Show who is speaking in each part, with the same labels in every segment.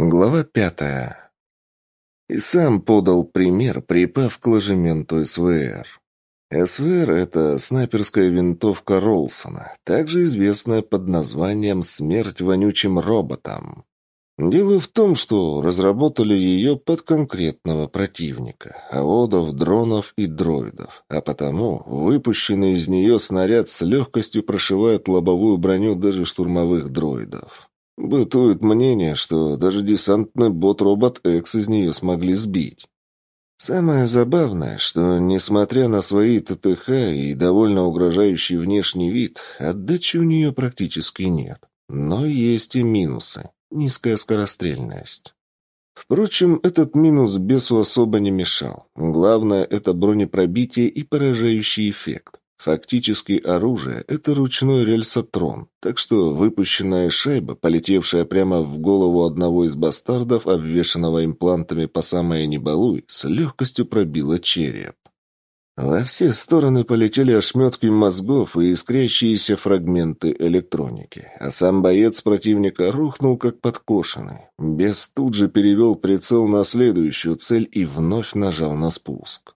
Speaker 1: Глава пятая. И сам подал пример, припав к ложементу СВР. СВР – это снайперская винтовка Ролсона, также известная под названием «Смерть вонючим роботам». Дело в том, что разработали ее под конкретного противника – аводов, дронов и дроидов, а потому выпущенный из нее снаряд с легкостью прошивает лобовую броню даже штурмовых дроидов. Бытует мнение, что даже десантный бот-робот Экс из нее смогли сбить. Самое забавное, что, несмотря на свои ТТХ и довольно угрожающий внешний вид, отдачи у нее практически нет. Но есть и минусы. Низкая скорострельность. Впрочем, этот минус бесу особо не мешал. Главное – это бронепробитие и поражающий эффект. Фактически оружие – это ручной рельсотрон, так что выпущенная шайба, полетевшая прямо в голову одного из бастардов, обвешанного имплантами по самое небалуй, с легкостью пробила череп. Во все стороны полетели ошметки мозгов и искрящиеся фрагменты электроники, а сам боец противника рухнул как подкошенный. Бес тут же перевел прицел на следующую цель и вновь нажал на спуск.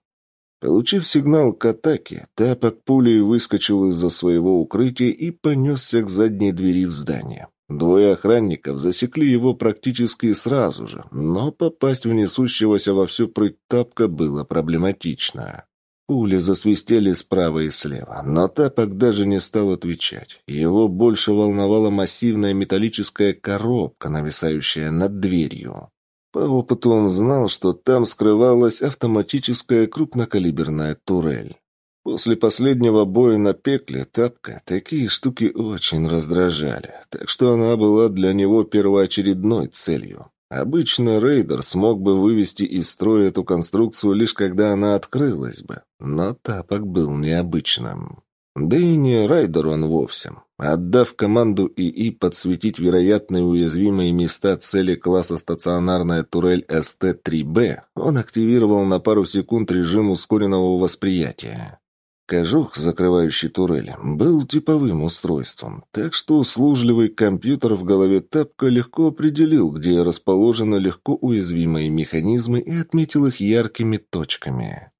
Speaker 1: Получив сигнал к атаке, Тапок пулей выскочил из-за своего укрытия и понесся к задней двери в здание. Двое охранников засекли его практически сразу же, но попасть в несущегося во всю прыть Тапка было проблематично. Пули засвистели справа и слева, но Тапок даже не стал отвечать. Его больше волновала массивная металлическая коробка, нависающая над дверью. По опыту он знал, что там скрывалась автоматическая крупнокалиберная турель. После последнего боя на пекле тапка такие штуки очень раздражали, так что она была для него первоочередной целью. Обычно рейдер смог бы вывести из строя эту конструкцию лишь когда она открылась бы, но тапок был необычным. Да и не райдер он вовсе. Отдав команду ИИ подсветить вероятные уязвимые места цели класса стационарная турель СТ-3Б, он активировал на пару секунд режим ускоренного восприятия. Кожух, закрывающий турель, был типовым устройством, так что услужливый компьютер в голове Тапка легко определил, где расположены легко уязвимые механизмы и отметил их яркими точками.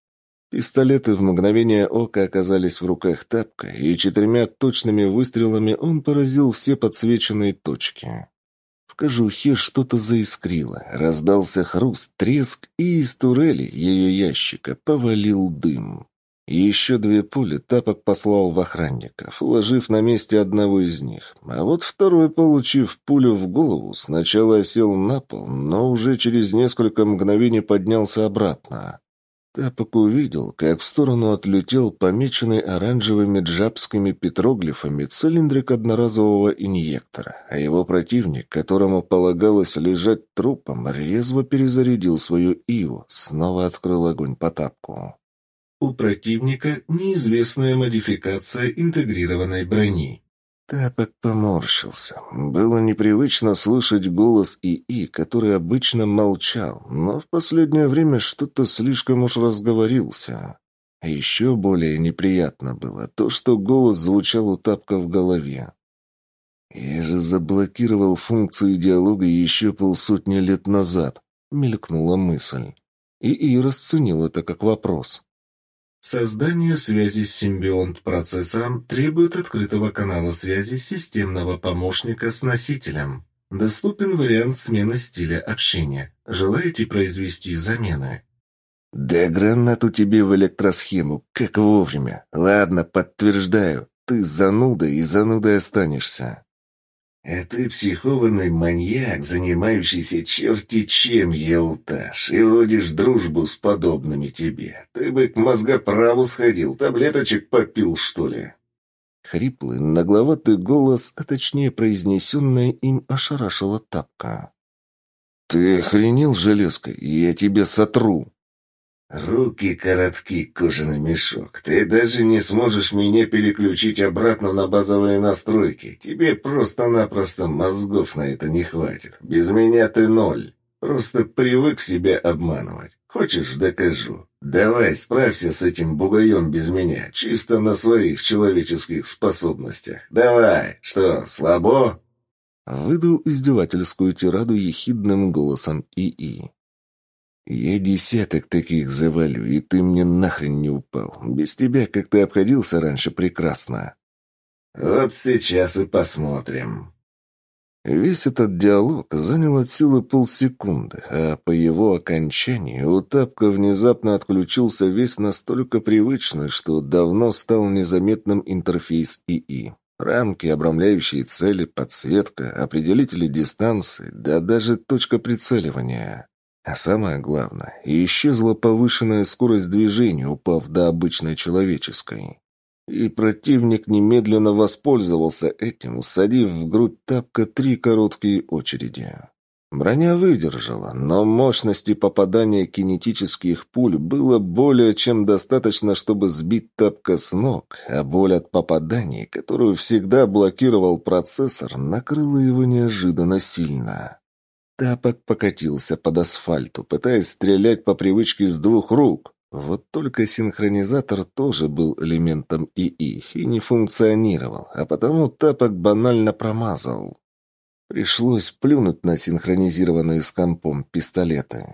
Speaker 1: Пистолеты в мгновение ока оказались в руках Тапка, и четырьмя точными выстрелами он поразил все подсвеченные точки. В кожухе что-то заискрило, раздался хруст, треск, и из турели ее ящика повалил дым. Еще две пули Тапок послал в охранников, уложив на месте одного из них. А вот второй, получив пулю в голову, сначала осел на пол, но уже через несколько мгновений поднялся обратно. Тапок увидел, как в сторону отлетел помеченный оранжевыми джабскими петроглифами цилиндрик одноразового инъектора, а его противник, которому полагалось лежать трупом, резво перезарядил свою Иву, снова открыл огонь по тапку. У противника неизвестная модификация интегрированной брони. Тапок поморщился. Было непривычно слышать голос ИИ, который обычно молчал, но в последнее время что-то слишком уж разговорился. А еще более неприятно было то, что голос звучал у Тапка в голове. «Я же заблокировал функцию диалога еще полсотни лет назад», — мелькнула мысль. ИИ расценил это как вопрос. Создание связи с симбионт-процессором требует открытого канала связи системного помощника с носителем. Доступен вариант смены стиля общения. Желаете произвести замены? «Да гранату тебе в электросхему, как вовремя. Ладно, подтверждаю. Ты зануда и занудой останешься». «А ты психованный маньяк, занимающийся черти чем, елташ, и водишь дружбу с подобными тебе. Ты бы к мозгоправу сходил, таблеточек попил, что ли?» Хриплый, нагловатый голос, а точнее произнесенное им, ошарашила тапка. «Ты охренел, железка? Я тебе сотру!» «Руки коротки, кожаный мешок. Ты даже не сможешь меня переключить обратно на базовые настройки. Тебе просто-напросто мозгов на это не хватит. Без меня ты ноль. Просто привык себя обманывать. Хочешь, докажу. Давай справься с этим бугаем без меня, чисто на своих человеческих способностях. Давай. Что, слабо?» Выдал издевательскую тираду ехидным голосом ИИ. «Я десяток таких завалю, и ты мне нахрен не упал. Без тебя, как ты обходился раньше, прекрасно».
Speaker 2: «Вот сейчас и посмотрим».
Speaker 1: Весь этот диалог занял от силы полсекунды, а по его окончании у Тапка внезапно отключился весь настолько привычный, что давно стал незаметным интерфейс ИИ. Рамки, обрамляющие цели, подсветка, определители дистанции, да даже точка прицеливания. А самое главное, исчезла повышенная скорость движения, упав до обычной человеческой. И противник немедленно воспользовался этим, садив в грудь тапка три короткие очереди. Броня выдержала, но мощности попадания кинетических пуль было более чем достаточно, чтобы сбить тапка с ног, а боль от попаданий, которую всегда блокировал процессор, накрыла его неожиданно сильно. Тапок покатился под асфальту, пытаясь стрелять по привычке с двух рук. Вот только синхронизатор тоже был элементом ИИ и не функционировал, а потому Тапок банально промазал. Пришлось плюнуть на синхронизированные с компом пистолеты.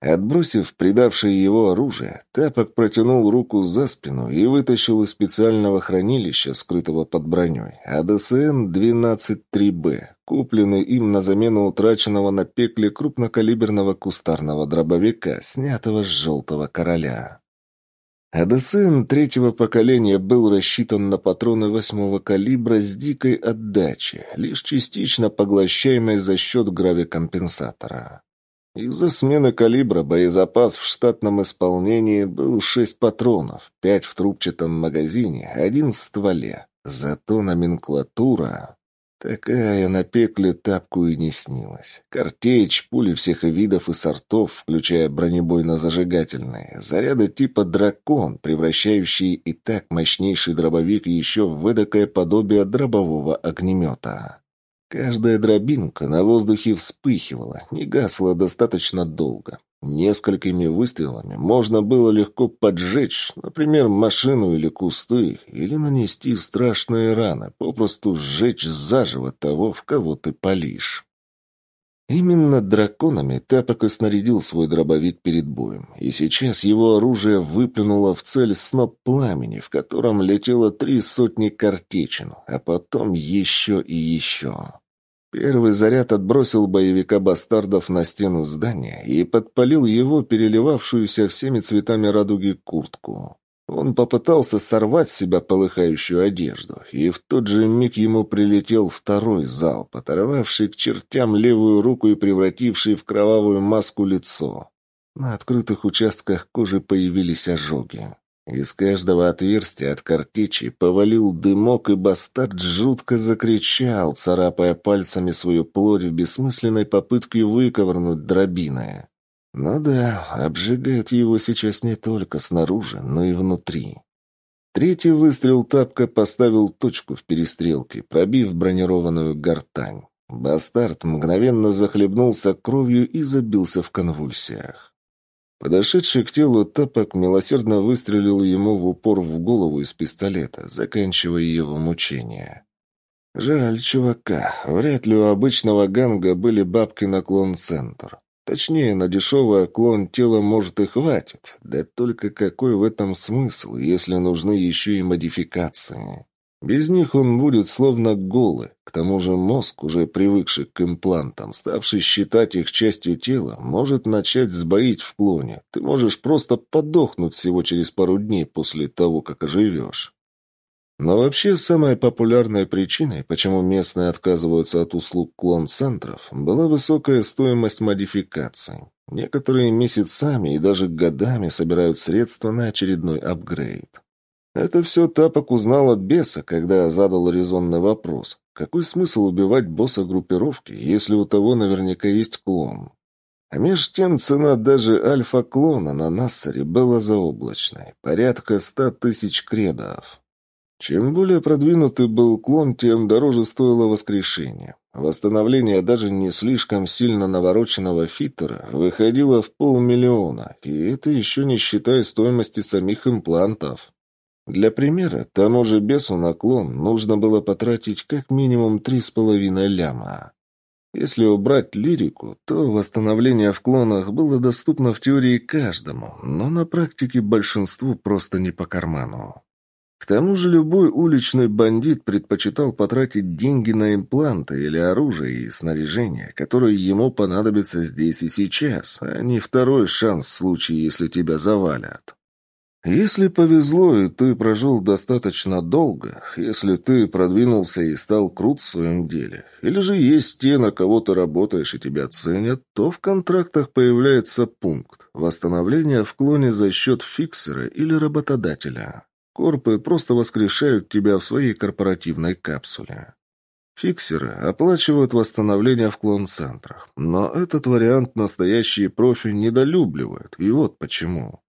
Speaker 1: Отбросив предавшее его оружие, Тапок протянул руку за спину и вытащил из специального хранилища, скрытого под броней, АДСН-12-3Б, купленный им на замену утраченного на пекле крупнокалиберного кустарного дробовика, снятого с «Желтого короля». АДСН третьего поколения был рассчитан на патроны восьмого калибра с дикой отдачей, лишь частично поглощаемой за счет гравикомпенсатора. Из-за смены калибра боезапас в штатном исполнении был шесть патронов, пять в трубчатом магазине, один в стволе. Зато номенклатура... Такая на пекле тапку и не снилась. Картечь, пули всех видов и сортов, включая бронебойно-зажигательные, заряды типа «дракон», превращающие и так мощнейший дробовик еще в эдакое подобие дробового огнемета. Каждая дробинка на воздухе вспыхивала, не гасла достаточно долго. Несколькими выстрелами можно было легко поджечь, например, машину или кусты, или нанести страшные раны, попросту сжечь заживо того, в кого ты палишь. Именно драконами Тапок и снарядил свой дробовик перед боем, и сейчас его оружие выплюнуло в цель сноп пламени, в котором летело три сотни картечин, а потом еще и еще. Первый заряд отбросил боевика бастардов на стену здания и подпалил его переливавшуюся всеми цветами радуги куртку. Он попытался сорвать с себя полыхающую одежду, и в тот же миг ему прилетел второй залп, оторвавший к чертям левую руку и превративший в кровавую маску лицо. На открытых участках кожи появились ожоги. Из каждого отверстия от картечи повалил дымок, и бастард жутко закричал, царапая пальцами свою плоть в бессмысленной попытке выковырнуть дробины. Ну да, обжигает его сейчас не только снаружи, но и внутри. Третий выстрел тапка поставил точку в перестрелке, пробив бронированную гортань. Бастард мгновенно захлебнулся кровью и забился в конвульсиях. Подошедший к телу тапок милосердно выстрелил ему в упор в голову из пистолета, заканчивая его мучение. Жаль чувака. Вряд ли у обычного ганга были бабки на клон-центр. Точнее, на дешевый клон тела, может, и хватит. Да только какой в этом смысл, если нужны еще и модификации? Без них он будет словно голый. К тому же мозг, уже привыкший к имплантам, ставший считать их частью тела, может начать сбоить в клоне. Ты можешь просто подохнуть всего через пару дней после того, как оживешь. Но вообще самой популярной причиной, почему местные отказываются от услуг клон-центров, была высокая стоимость модификаций. Некоторые месяцами и даже годами собирают средства на очередной апгрейд. Это все Тапок узнал от беса, когда задал резонный вопрос. Какой смысл убивать босса группировки, если у того наверняка есть клон? А меж тем цена даже альфа-клона на Нассаре была заоблачной. Порядка ста тысяч кредов. Чем более продвинутый был клон, тем дороже стоило воскрешение. Восстановление даже не слишком сильно навороченного фитера выходило в полмиллиона, и это еще не считая стоимости самих имплантов. Для примера, тому же бесу на клон нужно было потратить как минимум три с половиной ляма. Если убрать лирику, то восстановление в клонах было доступно в теории каждому, но на практике большинству просто не по карману. К тому же любой уличный бандит предпочитал потратить деньги на импланты или оружие и снаряжение, которое ему понадобится здесь и сейчас, а не второй шанс в случае, если тебя завалят. Если повезло, и ты прожил достаточно долго, если ты продвинулся и стал крут в своем деле, или же есть те, на кого ты работаешь и тебя ценят, то в контрактах появляется пункт «Восстановление в клоне за счет фиксера или работодателя». Корпы просто воскрешают тебя в своей корпоративной капсуле. Фиксеры оплачивают восстановление в клон-центрах, но этот вариант настоящие профи недолюбливают, и вот почему.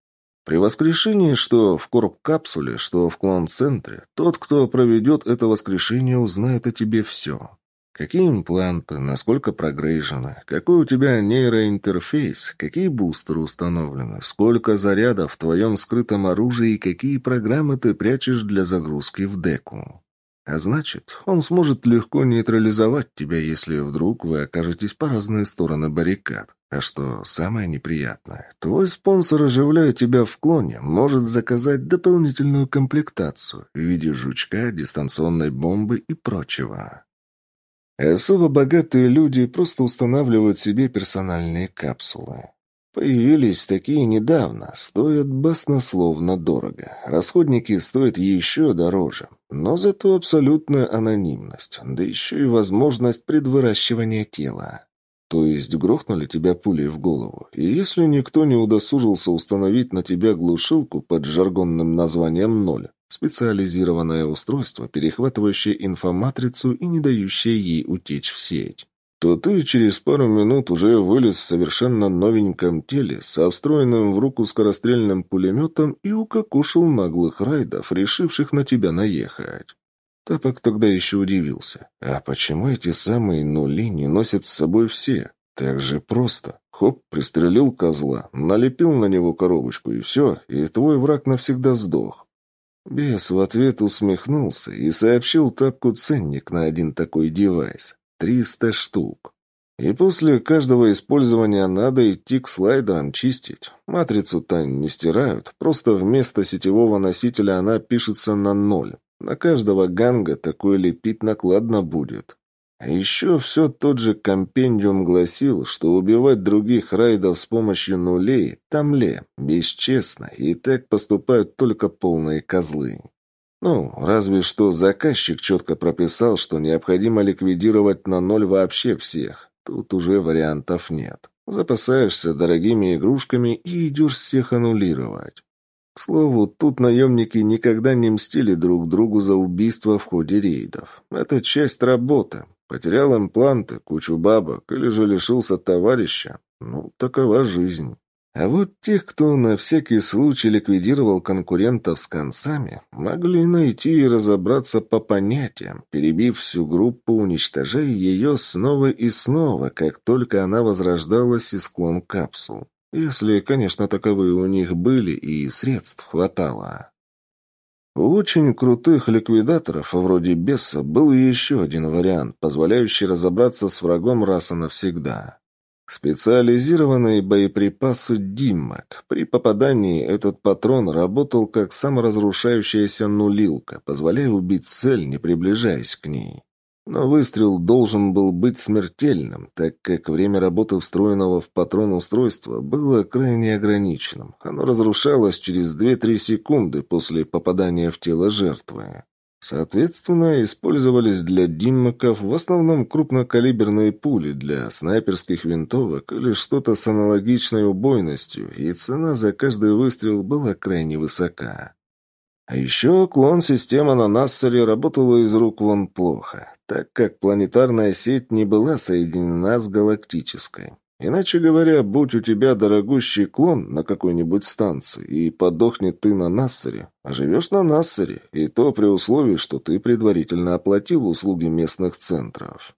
Speaker 1: При воскрешении, что в корп-капсуле, что в клон-центре, тот, кто проведет это воскрешение, узнает о тебе все. Какие импланты, насколько прогрейжены, какой у тебя нейроинтерфейс, какие бустеры установлены, сколько зарядов в твоем скрытом оружии и какие программы ты прячешь для загрузки в деку. А значит, он сможет легко нейтрализовать тебя, если вдруг вы окажетесь по разные стороны баррикад. А что самое неприятное, твой спонсор, оживляя тебя в клоне, может заказать дополнительную комплектацию в виде жучка, дистанционной бомбы и прочего. Особо богатые люди просто устанавливают себе персональные капсулы. Появились такие недавно, стоят баснословно дорого. Расходники стоят еще дороже, но зато абсолютная анонимность, да еще и возможность предвыращивания тела. То есть грохнули тебя пулей в голову, и если никто не удосужился установить на тебя глушилку под жаргонным названием «ноль», специализированное устройство, перехватывающее инфоматрицу и не дающее ей утечь в сеть, то ты через пару минут уже вылез в совершенно новеньком теле со встроенным в руку скорострельным пулеметом и укокушал наглых райдов, решивших на тебя наехать. Тапок тогда еще удивился. А почему эти самые нули не носят с собой все? Так же просто. Хоп, пристрелил козла, налепил на него коробочку, и все, и твой враг навсегда сдох. Бес в ответ усмехнулся и сообщил Тапку ценник на один такой девайс. Триста штук. И после каждого использования надо идти к слайдерам чистить. Матрицу-то не стирают, просто вместо сетевого носителя она пишется на ноль. На каждого ганга такой лепить накладно будет. А еще все тот же компендиум гласил, что убивать других райдов с помощью нулей – тамле, бесчестно, и так поступают только полные козлы. Ну, разве что заказчик четко прописал, что необходимо ликвидировать на ноль вообще всех. Тут уже вариантов нет. Запасаешься дорогими игрушками и идешь всех аннулировать. К слову, тут наемники никогда не мстили друг другу за убийство в ходе рейдов. Это часть работы. Потерял импланты, кучу бабок или же лишился товарища. Ну, такова жизнь. А вот тех, кто на всякий случай ликвидировал конкурентов с концами, могли найти и разобраться по понятиям, перебив всю группу, уничтожая ее снова и снова, как только она возрождалась из клон капсул. Если, конечно, таковые у них были и средств хватало. У очень крутых ликвидаторов, вроде Бесса, был еще один вариант, позволяющий разобраться с врагом раз и навсегда. Специализированные боеприпасы «Диммак». При попадании этот патрон работал как саморазрушающаяся нулилка, позволяя убить цель, не приближаясь к ней. Но выстрел должен был быть смертельным, так как время работы встроенного в патрон устройства было крайне ограниченным. Оно разрушалось через 2-3 секунды после попадания в тело жертвы. Соответственно, использовались для диммаков в основном крупнокалиберные пули для снайперских винтовок или что-то с аналогичной убойностью, и цена за каждый выстрел была крайне высока. А еще клон-система на Нассере работала из рук вон плохо, так как планетарная сеть не была соединена с галактической. Иначе говоря, будь у тебя дорогущий клон на какой-нибудь станции, и подохнет ты на Нассере, а живешь на Нассере, и то при условии, что ты предварительно оплатил услуги местных центров.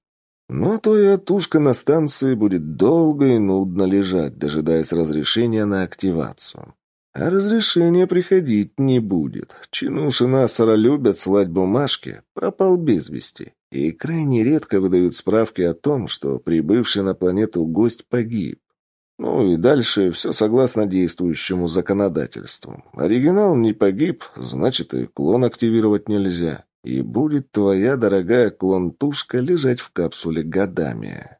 Speaker 1: Но твоя тушка на станции будет долго и нудно лежать, дожидаясь разрешения на активацию. А разрешение приходить не будет. Чинуши Нассера любят слать бумажки, пропал без вести. И крайне редко выдают справки о том, что прибывший на планету гость погиб. Ну и дальше все согласно действующему законодательству. Оригинал не погиб, значит и клон активировать нельзя. И будет твоя дорогая клон-тушка лежать в капсуле годами.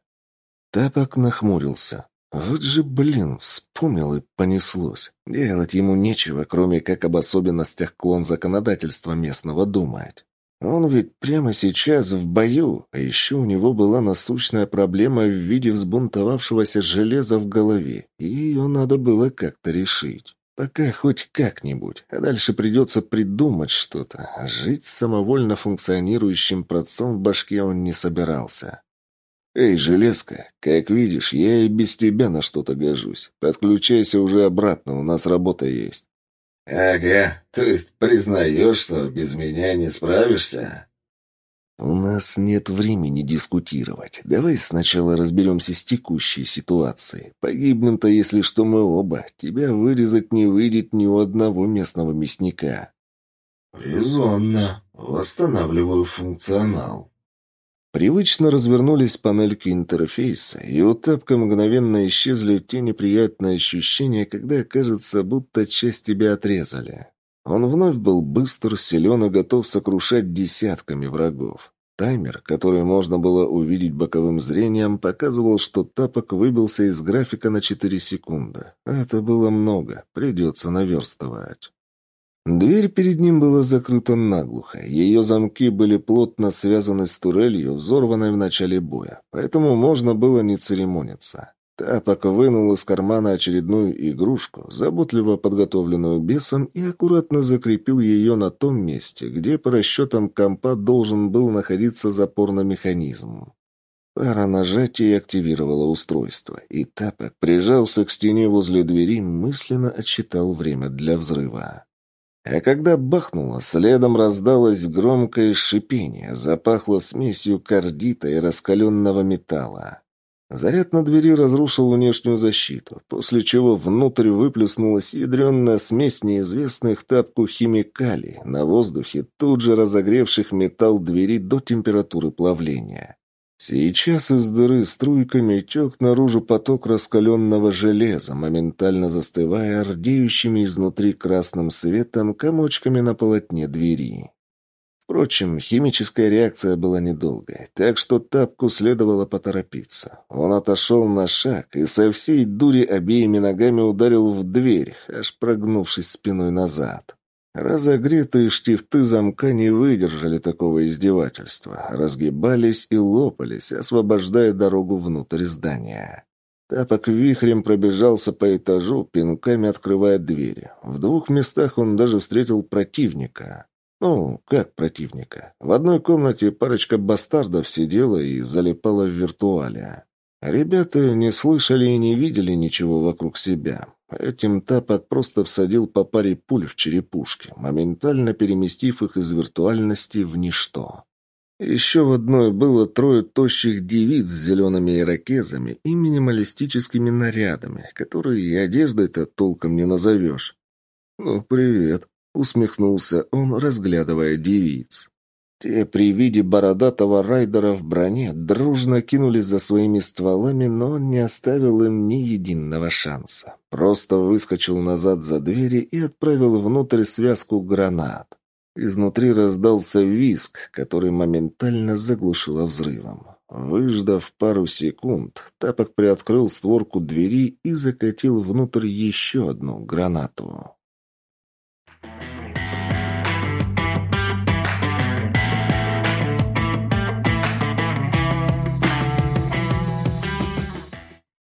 Speaker 1: Тапок нахмурился. Вот же, блин, вспомнил и понеслось. Делать ему нечего, кроме как об особенностях клон законодательства местного думать. Он ведь прямо сейчас в бою, а еще у него была насущная проблема в виде взбунтовавшегося железа в голове, и ее надо было как-то решить. Пока хоть как-нибудь, а дальше придется придумать что-то. Жить с самовольно функционирующим процом в башке он не собирался. «Эй, железка, как видишь, я и без тебя на что-то гожусь. Подключайся уже обратно, у нас работа есть».
Speaker 2: «Ага, то есть признаешь, что без меня не справишься?»
Speaker 1: «У нас нет времени дискутировать. Давай сначала разберемся с текущей ситуацией. Погибнем-то, если что, мы оба. Тебя вырезать не выйдет ни у одного местного мясника».
Speaker 2: «Резонно. Восстанавливаю функционал».
Speaker 1: Привычно развернулись панельки интерфейса, и у Тапка мгновенно исчезли те неприятные ощущения, когда кажется, будто часть тебя отрезали. Он вновь был быстр, силен и готов сокрушать десятками врагов. Таймер, который можно было увидеть боковым зрением, показывал, что тапок выбился из графика на 4 секунды. Это было много, придется наверстывать. Дверь перед ним была закрыта наглухо. Ее замки были плотно связаны с турелью, взорванной в начале боя, поэтому можно было не церемониться. Тапок вынул из кармана очередную игрушку, заботливо подготовленную бесом, и аккуратно закрепил ее на том месте, где по расчетам компа должен был находиться запорный механизм. Пара нажатий активировала устройство, и Тапок прижался к стене возле двери, мысленно отсчитал время для взрыва. А когда бахнуло, следом раздалось громкое шипение, запахло смесью кардита и раскаленного металла. Заряд на двери разрушил внешнюю защиту, после чего внутрь выплеснулась ядренная смесь неизвестных тапку химикалий, на воздухе тут же разогревших металл двери до температуры плавления. Сейчас из дыры струйками тек наружу поток раскаленного железа, моментально застывая ордеющими изнутри красным светом комочками на полотне двери. Впрочем, химическая реакция была недолгой, так что тапку следовало поторопиться. Он отошел на шаг и со всей дури обеими ногами ударил в дверь, аж прогнувшись спиной назад. Разогретые штифты замка не выдержали такого издевательства, разгибались и лопались, освобождая дорогу внутрь здания. Тапок вихрем пробежался по этажу, пинками открывая двери. В двух местах он даже встретил противника. Ну, как противника? В одной комнате парочка бастардов сидела и залипала в виртуале. Ребята не слышали и не видели ничего вокруг себя. Этим Тапок просто всадил по паре пуль в черепушки, моментально переместив их из виртуальности в ничто. Еще в одной было трое тощих девиц с зелеными ирокезами и минималистическими нарядами, которые и одеждой-то толком не назовешь. «Ну, привет», — усмехнулся он, разглядывая девиц. Те при виде бородатого райдера в броне дружно кинулись за своими стволами, но он не оставил им ни единого шанса. Просто выскочил назад за двери и отправил внутрь связку гранат. Изнутри раздался виск, который моментально заглушило взрывом. Выждав пару секунд, Тапок приоткрыл створку двери и закатил внутрь еще одну гранату.